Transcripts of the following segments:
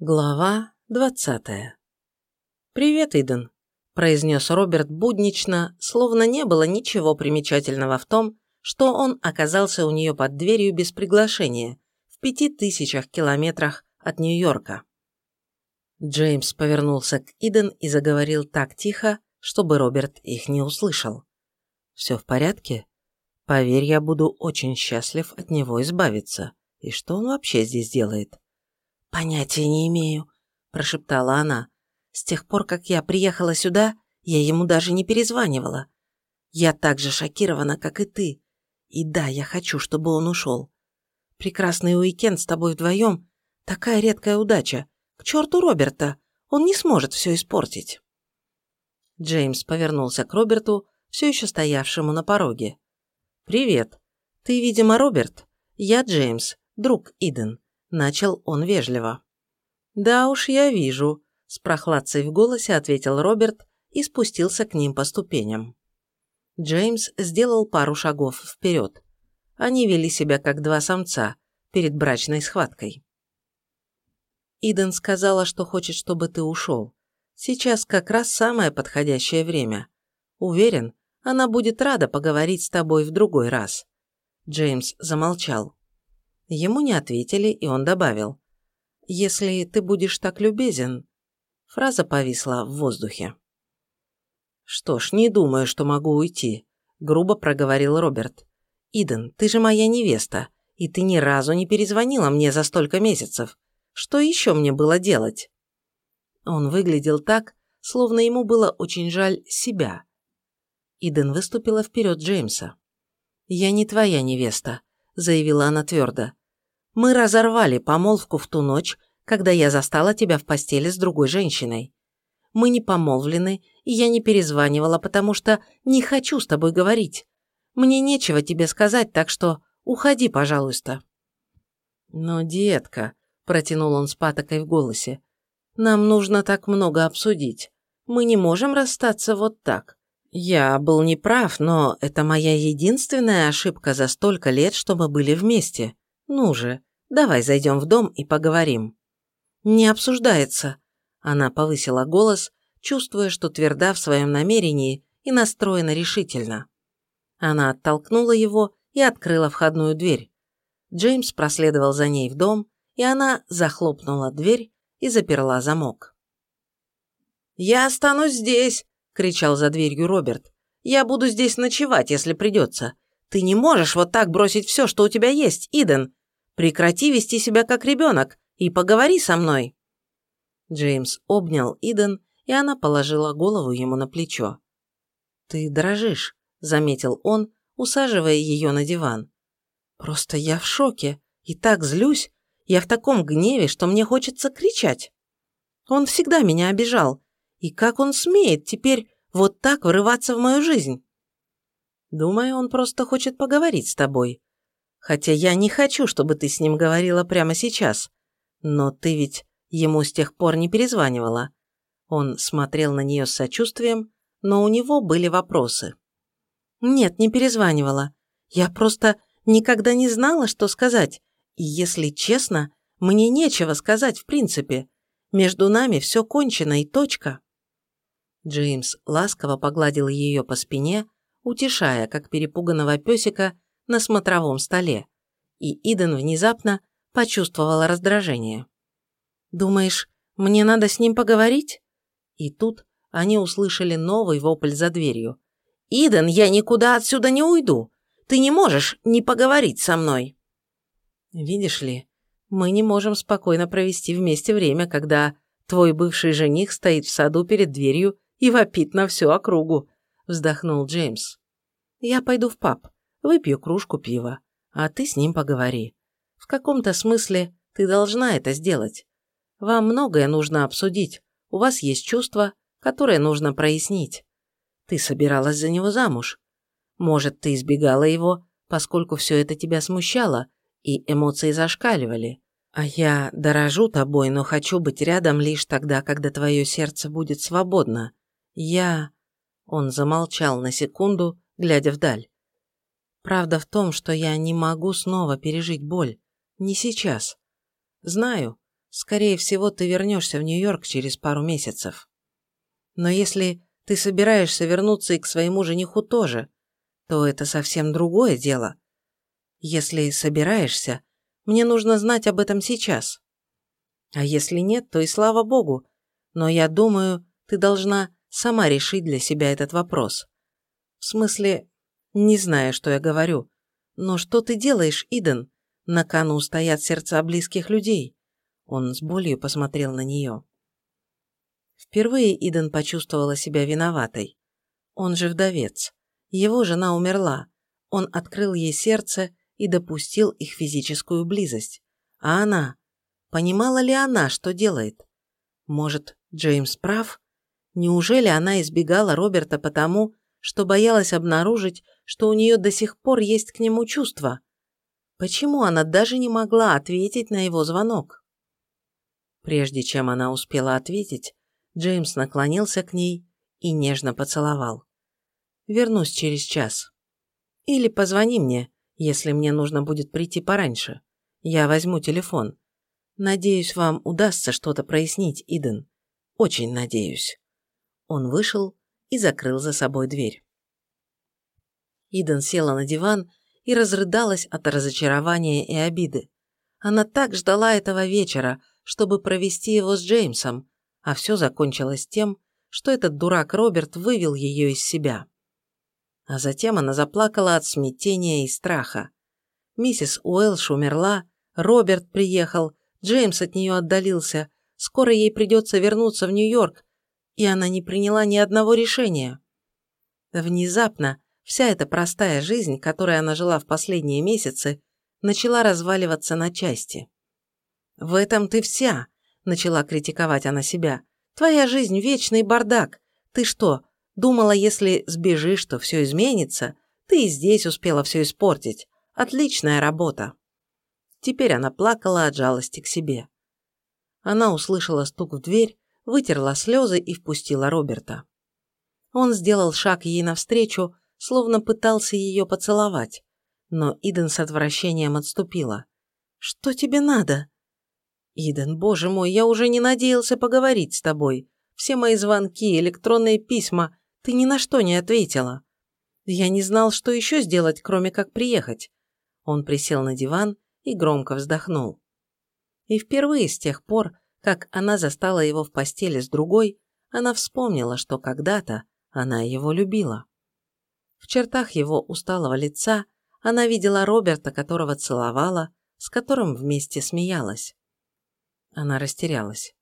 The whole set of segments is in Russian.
Глава двадцатая. «Привет, Иден», – произнес Роберт буднично, словно не было ничего примечательного в том, что он оказался у нее под дверью без приглашения, в пяти тысячах километрах от Нью-Йорка. Джеймс повернулся к Иден и заговорил так тихо, чтобы Роберт их не услышал. «Все в порядке? Поверь, я буду очень счастлив от него избавиться. И что он вообще здесь делает?» «Понятия не имею», – прошептала она. «С тех пор, как я приехала сюда, я ему даже не перезванивала. Я так же шокирована, как и ты. И да, я хочу, чтобы он ушел. Прекрасный уикенд с тобой вдвоем – такая редкая удача. К черту Роберта, он не сможет все испортить». Джеймс повернулся к Роберту, все еще стоявшему на пороге. «Привет. Ты, видимо, Роберт. Я Джеймс, друг Иден. Начал он вежливо. «Да уж, я вижу», – с прохладцей в голосе ответил Роберт и спустился к ним по ступеням. Джеймс сделал пару шагов вперед. Они вели себя как два самца перед брачной схваткой. «Иден сказала, что хочет, чтобы ты ушел. Сейчас как раз самое подходящее время. Уверен, она будет рада поговорить с тобой в другой раз». Джеймс замолчал. Ему не ответили, и он добавил. «Если ты будешь так любезен...» Фраза повисла в воздухе. «Что ж, не думаю, что могу уйти», – грубо проговорил Роберт. «Иден, ты же моя невеста, и ты ни разу не перезвонила мне за столько месяцев. Что еще мне было делать?» Он выглядел так, словно ему было очень жаль себя. Иден выступила вперед Джеймса. «Я не твоя невеста», – заявила она твердо. Мы разорвали помолвку в ту ночь, когда я застала тебя в постели с другой женщиной. Мы не помолвлены, и я не перезванивала, потому что не хочу с тобой говорить. Мне нечего тебе сказать, так что уходи, пожалуйста». «Но, детка», – протянул он с патокой в голосе, – «нам нужно так много обсудить. Мы не можем расстаться вот так. Я был неправ, но это моя единственная ошибка за столько лет, что мы были вместе. Ну же, Давай зайдем в дом и поговорим». «Не обсуждается», – она повысила голос, чувствуя, что тверда в своем намерении и настроена решительно. Она оттолкнула его и открыла входную дверь. Джеймс проследовал за ней в дом, и она захлопнула дверь и заперла замок. «Я останусь здесь!» – кричал за дверью Роберт. «Я буду здесь ночевать, если придется. Ты не можешь вот так бросить все, что у тебя есть, Иден. Прекрати вести себя как ребенок и поговори со мной». Джеймс обнял Иден, и она положила голову ему на плечо. «Ты дрожишь», – заметил он, усаживая ее на диван. «Просто я в шоке и так злюсь. Я в таком гневе, что мне хочется кричать. Он всегда меня обижал. И как он смеет теперь вот так врываться в мою жизнь?» «Думаю, он просто хочет поговорить с тобой», Хотя я не хочу, чтобы ты с ним говорила прямо сейчас. Но ты ведь ему с тех пор не перезванивала». Он смотрел на нее с сочувствием, но у него были вопросы. «Нет, не перезванивала. Я просто никогда не знала, что сказать. И, если честно, мне нечего сказать в принципе. Между нами все кончено и точка». Джеймс ласково погладил ее по спине, утешая, как перепуганного песика, на смотровом столе, и Иден внезапно почувствовала раздражение. «Думаешь, мне надо с ним поговорить?» И тут они услышали новый вопль за дверью. «Иден, я никуда отсюда не уйду! Ты не можешь не поговорить со мной!» «Видишь ли, мы не можем спокойно провести вместе время, когда твой бывший жених стоит в саду перед дверью и вопит на всю округу», – вздохнул Джеймс. «Я пойду в паб выпью кружку пива, а ты с ним поговори. В каком-то смысле ты должна это сделать. Вам многое нужно обсудить, у вас есть чувства, которые нужно прояснить. Ты собиралась за него замуж. Может, ты избегала его, поскольку все это тебя смущало, и эмоции зашкаливали. А я дорожу тобой, но хочу быть рядом лишь тогда, когда твое сердце будет свободно. Я...» Он замолчал на секунду, глядя вдаль. Правда в том, что я не могу снова пережить боль. Не сейчас. Знаю, Скорее всего, ты вернешься в Нью-Йорк через пару месяцев. Но если ты собираешься вернуться и к своему жениху тоже, то это совсем другое дело. Если собираешься, мне нужно знать об этом сейчас. А если нет, то и слава богу. Но я думаю, ты должна сама решить для себя этот вопрос. В смысле, не знаю, что я говорю. Но что ты делаешь, Иден? На кону стоят сердца близких людей. Он с болью посмотрел на нее. Впервые Иден почувствовала себя виноватой. Он же вдовец. Его жена умерла. Он открыл ей сердце и допустил их физическую близость. А она? Понимала ли она, что делает? Может, Джеймс прав? Неужели она избегала Роберта потому, что боялась обнаружить, что у нее до сих пор есть к нему чувства? Почему она даже не могла ответить на его звонок? Прежде чем она успела ответить, Джеймс наклонился к ней и нежно поцеловал. «Вернусь через час. Или позвони мне, если мне нужно будет прийти пораньше. Я возьму телефон. Надеюсь, вам удастся что-то прояснить, Иден. Очень надеюсь». Он вышел и закрыл за собой дверь. Иден села на диван и разрыдалась от разочарования и обиды. Она так ждала этого вечера, чтобы провести его с Джеймсом, а все закончилось тем, что этот дурак Роберт вывел ее из себя. А затем она заплакала от смятения и страха. Миссис Уэлш умерла, Роберт приехал, Джеймс от нее отдалился, скоро ей придется вернуться в Нью-Йорк, и она не приняла ни одного решения. Внезапно вся эта простая жизнь, которой она жила в последние месяцы, начала разваливаться на части. «В этом ты вся», начала критиковать она себя. «Твоя жизнь – вечный бардак. Ты что, думала, если сбежишь, то все изменится? Ты и здесь успела все испортить. Отличная работа». Теперь она плакала от жалости к себе. Она услышала стук в дверь, вытерла слезы и впустила Роберта. Он сделал шаг ей навстречу, словно пытался ее поцеловать, но Иден с отвращением отступила. «Что тебе надо?» «Иден, боже мой, я уже не надеялся поговорить с тобой. Все мои звонки, электронные письма, ты ни на что не ответила. Я не знал, что еще сделать, кроме как приехать». Он присел на диван и громко вздохнул. И впервые с тех пор, как она застала его в постели с другой, она вспомнила, что когда-то она его любила. В чертах его усталого лица она видела Роберта, которого целовала, с которым вместе смеялась. Она растерялась.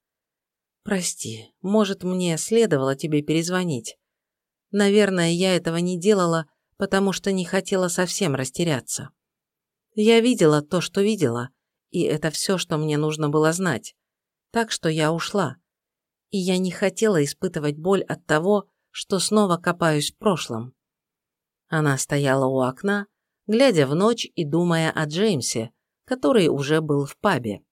«Прости, может, мне следовало тебе перезвонить. Наверное, я этого не делала, потому что не хотела совсем растеряться. Я видела то, что видела, и это все, что мне нужно было знать. Так что я ушла. И я не хотела испытывать боль от того, что снова копаюсь в прошлом». Она стояла у окна, глядя в ночь и думая о Джеймсе, который уже был в пабе.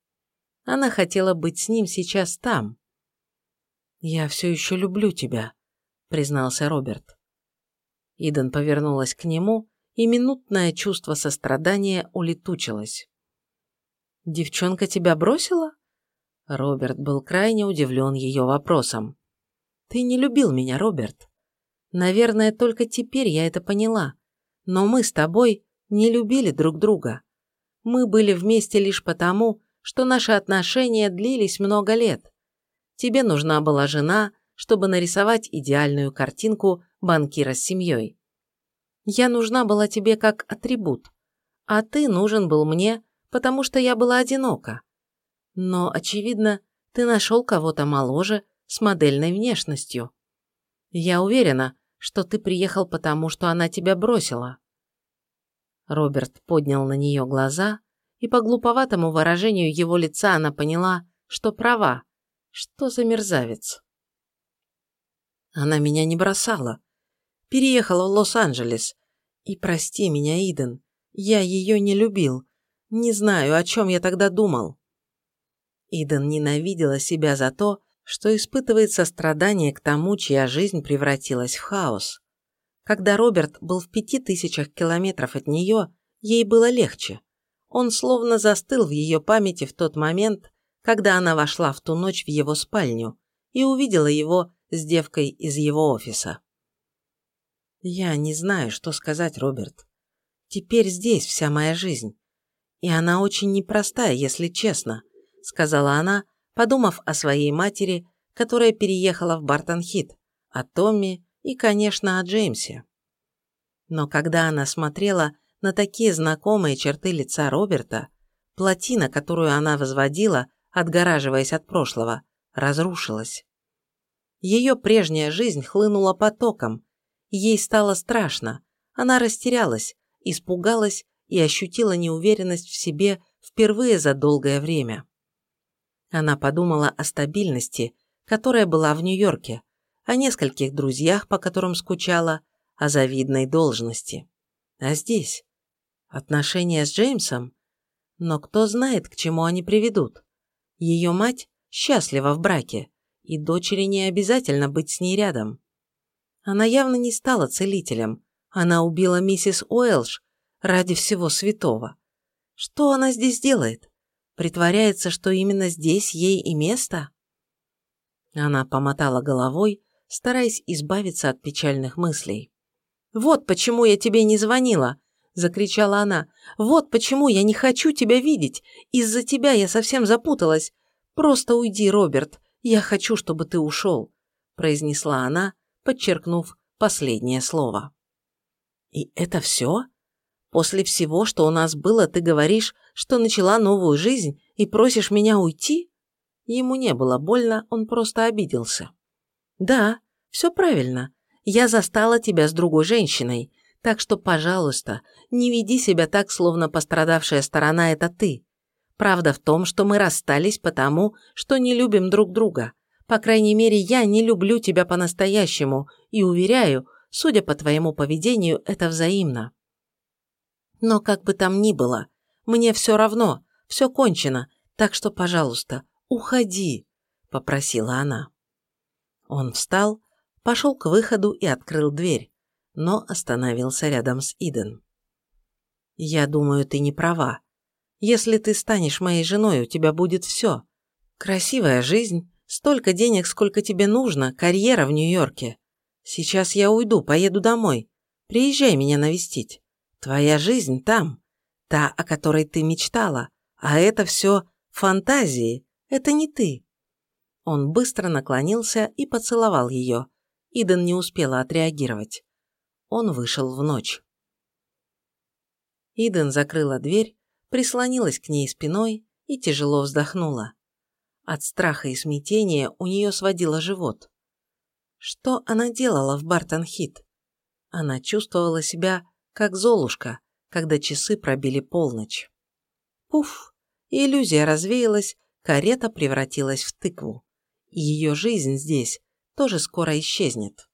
Она хотела быть с ним сейчас там. «Я все еще люблю тебя», — признался Роберт. Иден повернулась к нему, и минутное чувство сострадания улетучилось. «Девчонка тебя бросила?» Роберт был крайне удивлен ее вопросом. «Ты не любил меня, Роберт. Наверное, только теперь я это поняла. Но мы с тобой не любили друг друга. Мы были вместе лишь потому, что наши отношения длились много лет. Тебе нужна была жена, чтобы нарисовать идеальную картинку банкира с семьей. Я нужна была тебе как атрибут, а ты нужен был мне, потому что я была одинока. Но, очевидно, ты нашел кого-то моложе, с модельной внешностью. Я уверена, что ты приехал потому, что она тебя бросила». Роберт поднял на нее глаза, и по глуповатому выражению его лица она поняла, что права. Что за мерзавец? Она меня не бросала. Переехала в Лос-Анджелес. И прости меня, Иден, я ее не любил. Не знаю, о чем я тогда думал. Иден ненавидела себя за то, что испытывает сострадание к тому, чья жизнь превратилась в хаос. Когда Роберт был в пяти тысячах километров от нее, ей было легче. Он словно застыл в ее памяти в тот момент, когда она вошла в ту ночь в его спальню и увидела его с девкой из его офиса. «Я не знаю, что сказать, Роберт. Теперь здесь вся моя жизнь. И она очень непростая, если честно», — сказала она, подумав о своей матери, которая переехала в Бартон-Хит, о Томми и, конечно, о Джеймсе. Но когда она смотрела на такие знакомые черты лица Роберта, плотина, которую она возводила, отгораживаясь от прошлого, разрушилась. Ее прежняя жизнь хлынула потоком, ей стало страшно, она растерялась, испугалась и ощутила неуверенность в себе впервые за долгое время. Она подумала о стабильности, которая была в Нью-Йорке, о нескольких друзьях, по которым скучала, о завидной должности. А здесь? Отношения с Джеймсом? Но кто знает, к чему они приведут? Ее мать счастлива в браке, и дочери не обязательно быть с ней рядом. Она явно не стала целителем. Она убила миссис Уэлш ради всего святого. Что она здесь делает? Притворяется, что именно здесь ей и место? Она помотала головой, стараясь избавиться от печальных мыслей. «Вот почему я тебе не звонила!» – закричала она. «Вот почему я не хочу тебя видеть! Из-за тебя я совсем запуталась! Просто уйди, Роберт! Я хочу, чтобы ты ушел!» – произнесла она, подчеркнув последнее слово. «И это все? После всего, что у нас было, ты говоришь, что начала новую жизнь и просишь меня уйти?» Ему не было больно, он просто обиделся. «Да, все правильно. Я застала тебя с другой женщиной, так что, пожалуйста, не веди себя так, словно пострадавшая сторона – это ты. Правда в том, что мы расстались потому, что не любим друг друга. По крайней мере, я не люблю тебя по-настоящему и уверяю, судя по твоему поведению, это взаимно. Но как бы там ни было, мне все равно, все кончено, так что, пожалуйста, уходи», – попросила она. Он встал, пошел к выходу и открыл дверь, но остановился рядом с Иден. «Я думаю, ты не права. Если ты станешь моей женой, у тебя будет все. Красивая жизнь, столько денег, сколько тебе нужно, карьера в Нью-Йорке. Сейчас я уйду, поеду домой. Приезжай меня навестить. Твоя жизнь там, та, о которой ты мечтала, а это все фантазии, это не ты». Он быстро наклонился и поцеловал ее. Иден не успела отреагировать. Он вышел в ночь. Иден закрыла дверь, прислонилась к ней спиной и тяжело вздохнула. От страха и смятения у нее сводило живот. Что она делала в Бартон-Хит? Она чувствовала себя как Золушка, когда часы пробили полночь. Пуф! Иллюзия развеялась, карета превратилась в тыкву. И ее жизнь здесь тоже скоро исчезнет.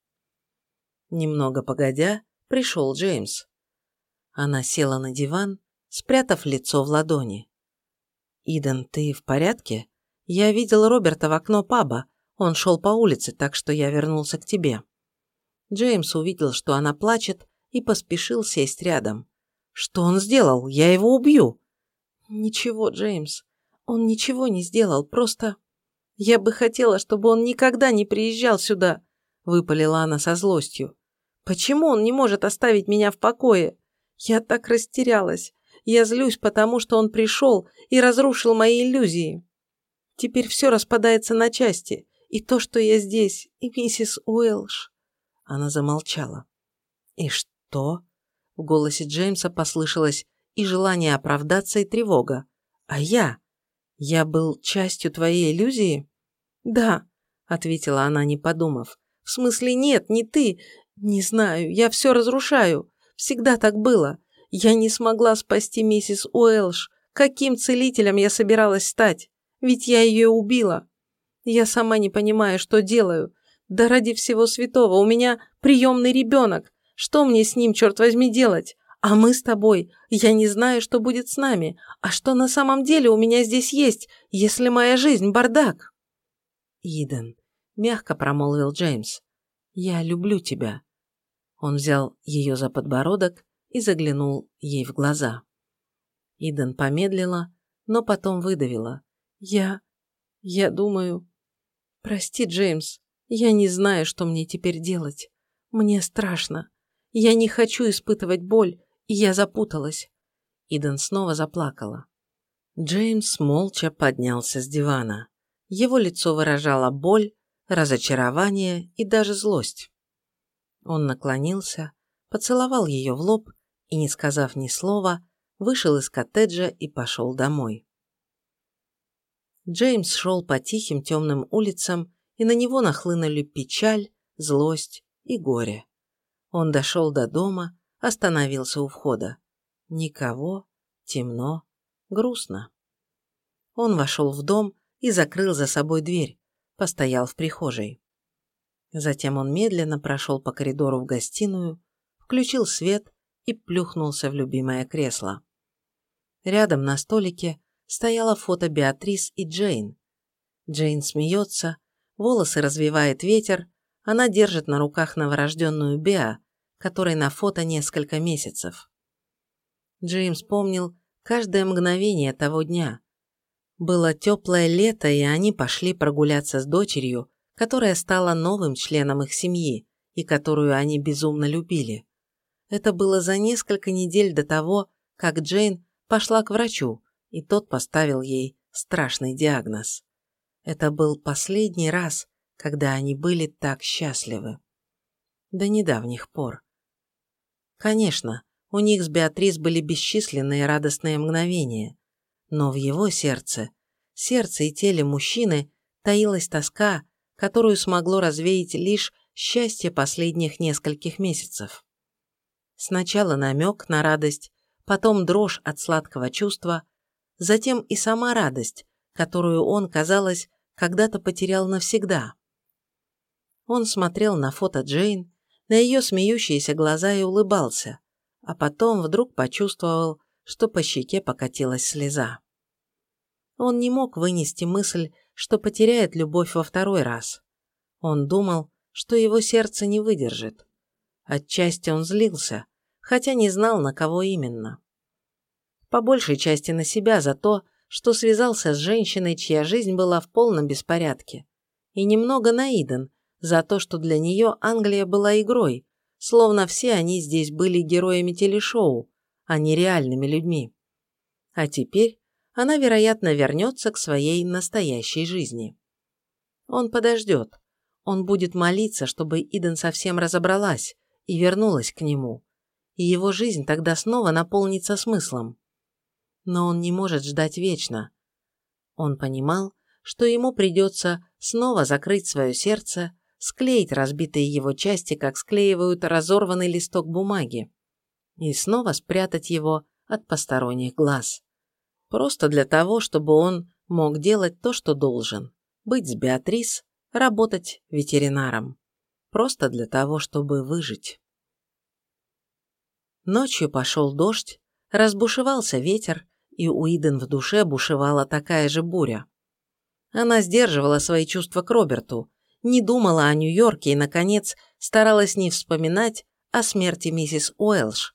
Немного погодя, пришел Джеймс. Она села на диван, спрятав лицо в ладони. «Иден, ты в порядке? Я видел Роберта в окно паба. Он шел по улице, так что я вернулся к тебе». Джеймс увидел, что она плачет, и поспешил сесть рядом. «Что он сделал? Я его убью!» «Ничего, Джеймс. Он ничего не сделал, просто... Я бы хотела, чтобы он никогда не приезжал сюда, выпалила она со злостью. Почему он не может оставить меня в покое? Я так растерялась. Я злюсь, потому что он пришел и разрушил мои иллюзии. Теперь все распадается на части. И то, что я здесь, и миссис Уэлш. Она замолчала. И что? В голосе Джеймса послышалось и желание оправдаться, и тревога. А я? «Я был частью твоей иллюзии?» «Да», — ответила она, не подумав. «В смысле нет, не ты. Не знаю, я все разрушаю. Всегда так было. Я не смогла спасти миссис Уэлш. Каким целителем я собиралась стать? Ведь я ее убила. Я сама не понимаю, что делаю. Да ради всего святого, у меня приемный ребенок. Что мне с ним, черт возьми, делать? А мы с тобой, я не знаю, что будет с нами. А что на самом деле у меня здесь есть, если моя жизнь бардак?» «Иден», — мягко промолвил Джеймс, — «я люблю тебя». Он взял ее за подбородок и заглянул ей в глаза. Иден помедлила, но потом выдавила. «Я... Я думаю... Прости, Джеймс, я не знаю, что мне теперь делать. Мне страшно. Я не хочу испытывать боль, и я запуталась. Иден снова заплакала. Джеймс молча поднялся с дивана. Его лицо выражало боль, разочарование и даже злость. Он наклонился, поцеловал ее в лоб и, не сказав ни слова, вышел из коттеджа и пошел домой. Джеймс шел по тихим темным улицам, и на него нахлынули печаль, злость и горе. Он дошел до дома, остановился у входа. Никого, темно, грустно. Он вошел в дом и закрыл за собой дверь, постоял в прихожей. Затем он медленно прошел по коридору в гостиную, включил свет и плюхнулся в любимое кресло. Рядом на столике стояло фото Беатрис и Джейн. Джейн смеется, волосы развивает ветер, она держит на руках новорожденную Беа, которой на фото несколько месяцев. Джеймс помнил каждое мгновение того дня. Было теплое лето, и они пошли прогуляться с дочерью, которая стала новым членом их семьи и которую они безумно любили. Это было за несколько недель до того, как Джейн пошла к врачу, и тот поставил ей страшный диагноз. Это был последний раз, когда они были так счастливы. До недавних пор. Конечно, у них с Беатрис были бесчисленные радостные мгновения, но в его сердце, сердце и теле мужчины таилась тоска, которую смогло развеять лишь счастье последних нескольких месяцев. Сначала намек на радость, потом дрожь от сладкого чувства, затем и сама радость, которую он, казалось, когда-то потерял навсегда. Он смотрел на фото Джейн, на ее смеющиеся глаза и улыбался, а потом вдруг почувствовал, что по щеке покатилась слеза. Он не мог вынести мысль, что потеряет любовь во второй раз. Он думал, что его сердце не выдержит. Отчасти он злился, хотя не знал, на кого именно. По большей части на себя за то, что связался с женщиной, чья жизнь была в полном беспорядке. И немного на Иден за то, что для нее Англия была игрой, словно все они здесь были героями телешоу, а не реальными людьми. А теперь она, вероятно, вернется к своей настоящей жизни. Он подождет. Он будет молиться, чтобы Иден совсем разобралась и вернулась к нему. И его жизнь тогда снова наполнится смыслом. Но он не может ждать вечно. Он понимал, что ему придется снова закрыть свое сердце склеить разбитые его части, как склеивают разорванный листок бумаги, и снова спрятать его от посторонних глаз. Просто для того, чтобы он мог делать то, что должен. Быть с Беатрис, работать ветеринаром. Просто для того, чтобы выжить. Ночью пошел дождь, разбушевался ветер, и у Иден в душе бушевала такая же буря. Она сдерживала свои чувства к Роберту, не думала о Нью-Йорке и, наконец, старалась не вспоминать о смерти миссис Уэлш.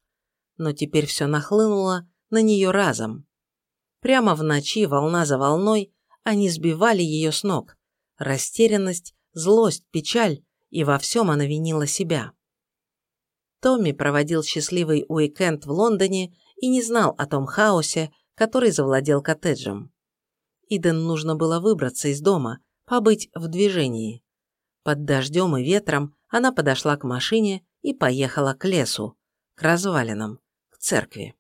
Но теперь все нахлынуло на нее разом. Прямо в ночи, волна за волной, они сбивали ее с ног. Растерянность, злость, печаль, и во всем она винила себя. Томми проводил счастливый уикенд в Лондоне и не знал о том хаосе, который завладел коттеджем. Иден нужно было выбраться из дома, побыть в движении. Под дождем и ветром она подошла к машине и поехала к лесу, к развалинам, к церкви.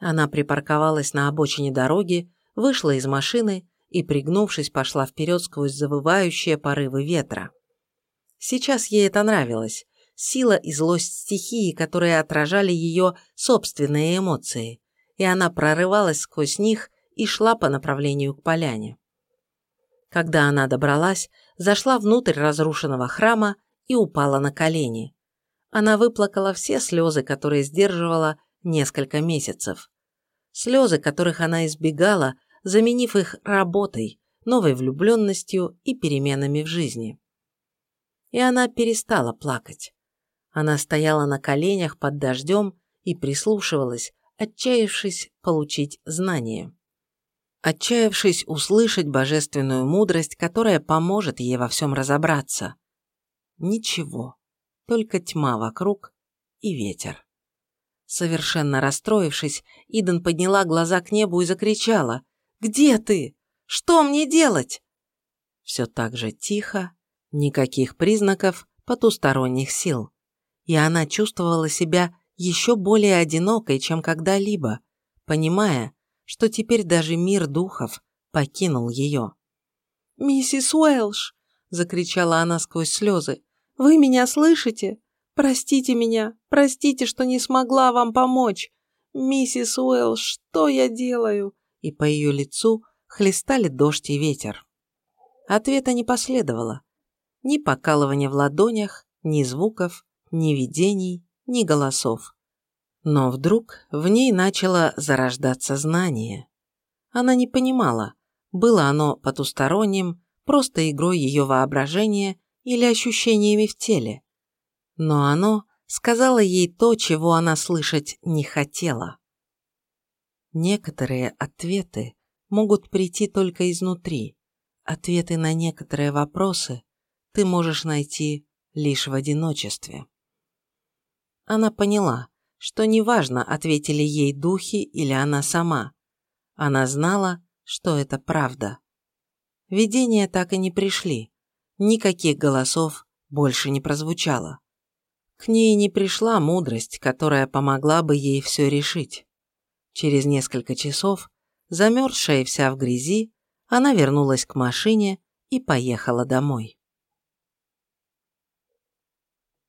Она припарковалась на обочине дороги, вышла из машины и, пригнувшись, пошла вперед сквозь завывающие порывы ветра. Сейчас ей это нравилось. Сила и злость стихии, которые отражали ее собственные эмоции, и она прорывалась сквозь них и шла по направлению к поляне. Когда она добралась, зашла внутрь разрушенного храма и упала на колени. Она выплакала все слезы, которые сдерживала несколько месяцев. Слезы, которых она избегала, заменив их работой, новой влюбленностью и переменами в жизни. И она перестала плакать. Она стояла на коленях под дождем и прислушивалась, отчаявшись получить знание. Отчаявшись услышать божественную мудрость, которая поможет ей во всем разобраться. Ничего, только тьма вокруг и ветер. Совершенно расстроившись, Иден подняла глаза к небу и закричала «Где ты? Что мне делать?» Все так же тихо, никаких признаков потусторонних сил. И она чувствовала себя еще более одинокой, чем когда-либо, понимая, что теперь даже мир духов покинул ее. «Миссис Уэлш!» – закричала она сквозь слезы. «Вы меня слышите? Простите меня, простите, что не смогла вам помочь. Миссис Уэлш, что я делаю?» И по ее лицу хлестали дождь и ветер. Ответа не последовало. Ни покалывания в ладонях, ни звуков, ни видений, ни голосов. Но вдруг в ней начало зарождаться знание. Она не понимала, было оно потусторонним, просто игрой ее воображения или ощущениями в теле. Но оно сказала ей то, чего она слышать не хотела. Некоторые ответы могут прийти только изнутри. Ответы на некоторые вопросы ты можешь найти лишь в одиночестве. Она поняла, что неважно, ответили ей духи или она сама. Она знала, что это правда. Видения так и не пришли. Никаких голосов больше не прозвучало. К ней не пришла мудрость, которая помогла бы ей все решить. Через несколько часов, замерзшая вся в грязи, она вернулась к машине и поехала домой.